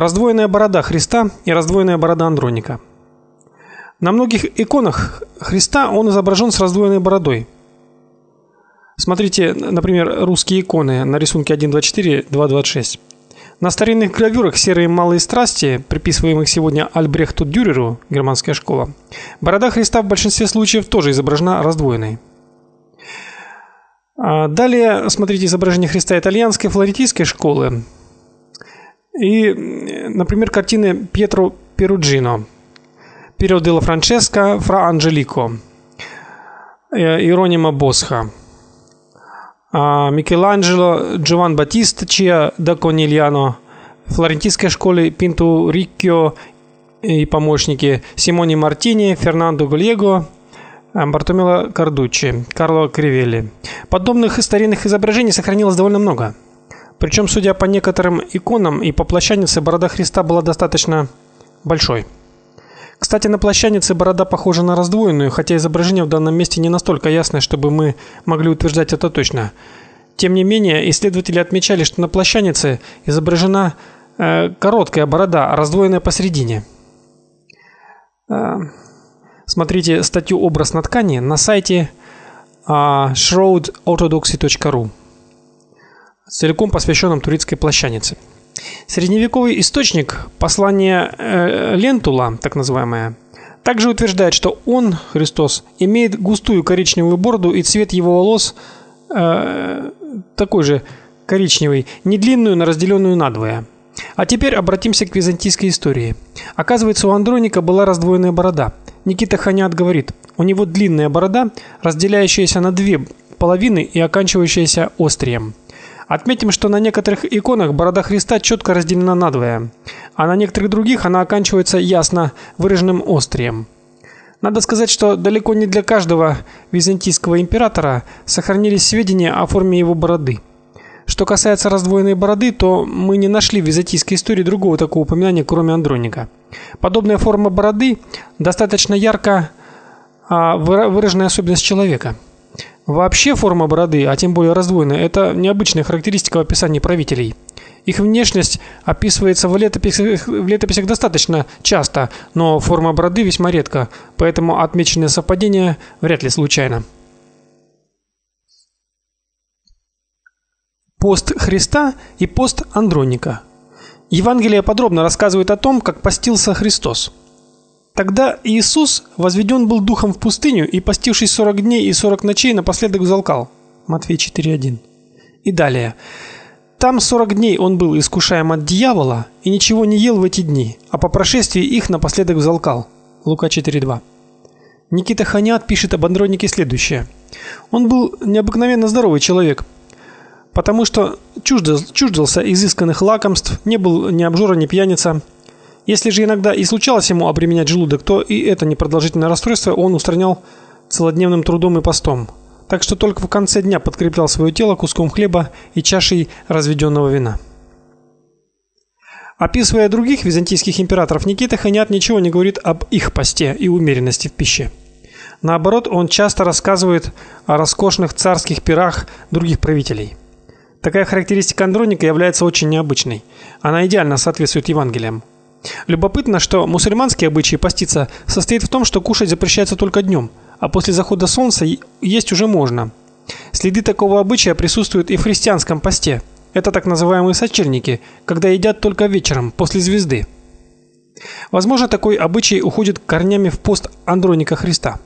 Раздвоенная борода Христа и раздвоенная борода Андроника. На многих иконах Христа он изображен с раздвоенной бородой. Смотрите, например, русские иконы на рисунке 1.24, 2.26. На старинных гравюрах серые малые страсти, приписываемых сегодня Альбрехту Дюреру, германская школа, борода Христа в большинстве случаев тоже изображена раздвоенной. А далее смотрите изображение Христа итальянской флорентийской школы. И, например, картины Пьетро Перуджино. Период делла Франческо, Фра Анджелико. Э, Иронима Босха. А Микеланджело, Джован Батиста Чиа да Конильяно. Флорентийской школы Пинту Риккио и помощники Симони Мартини, Фернандо Гульего, Э, Бартомело Кардуччи, Карло Кривелли. Подобных старинных изображений сохранилось довольно много. Причем, судя по некоторым иконам и по плащанице, борода Христа была достаточно большой. Кстати, на плащанице борода похожа на раздвоенную, хотя изображение в данном месте не настолько ясное, чтобы мы могли утверждать это точно. Тем не менее, исследователи отмечали, что на плащанице изображена э, короткая борода, раздвоенная посередине. Э, Смотрите статью Образ на ткани на сайте uh, shroudorthodoxy.ru. Целиком посвященном турецкой плащанице. Средневековый источник, послание э, Лентула, так называемое, также утверждает, что он, Христос, имеет густую коричневую бороду и цвет его волос э, такой же коричневый, не длинную, но разделенную надвое. А теперь обратимся к византийской истории. Оказывается, у Андроника была раздвоенная борода. Никита Ханят говорит: "У него длинная борода, разделяющаяся на две половины и оканчивающаяся острием". Отметим, что на некоторых иконах борода Христа четко разделена надвое, а на некоторых других она оканчивается ясно выраженным острием. Надо сказать, что далеко не для каждого византийского императора сохранились сведения о форме его бороды. Что касается раздвоенной бороды, то мы не нашли в византийской истории другого такого упоминания, кроме Андроника. Подобная форма бороды достаточно ярко а, выраженная особенность человека. Вообще форма бороды, а тем более раздвоенная это необычная характеристика в описании правителей. Их внешность описывается в летописях, в летописях достаточно часто, но форма бороды весьма редко, поэтому отмеченное совпадение вряд ли случайно. Пост Христа и пост Андроника. Евангелие подробно рассказывает о том, как постился Христос. Тогда Иисус возведен был духом в пустыню и постившись 40 дней и 40 ночей напоследок взалкал. Матфея 4:1. И далее. Там 40 дней он был искушаем от дьявола и ничего не ел в эти дни, а по прошествии их напоследок взалкал. Лука 4:2. Никита Ханят пишет об Андронике следующее: Он был необыкновенно здоровый человек, потому что чуждался, изысканных лакомств, не был ни обжора, ни пьяница. Если же иногда и случалось ему обременять желудок, то и это непродолжительное расстройство он устранял целодневным трудом и постом. Так что только в конце дня подкреплял свое тело куском хлеба и чашей разведенного вина. Описывая других византийских императоров, Никита Ханят ничего не говорит об их посте и умеренности в пище. Наоборот, он часто рассказывает о роскошных царских пирах других правителей. Такая характеристика Андроника является очень необычной. Она идеально соответствует Евангелиям. Любопытно, что мусульманский обычай поститься состоит в том, что кушать запрещается только днем, а после захода солнца есть уже можно. Следы такого обычая присутствуют и в христианском посте. Это так называемые сочельники, когда едят только вечером, после звезды. Возможно, такой обычай уходит корнями в пост Андроника Христа.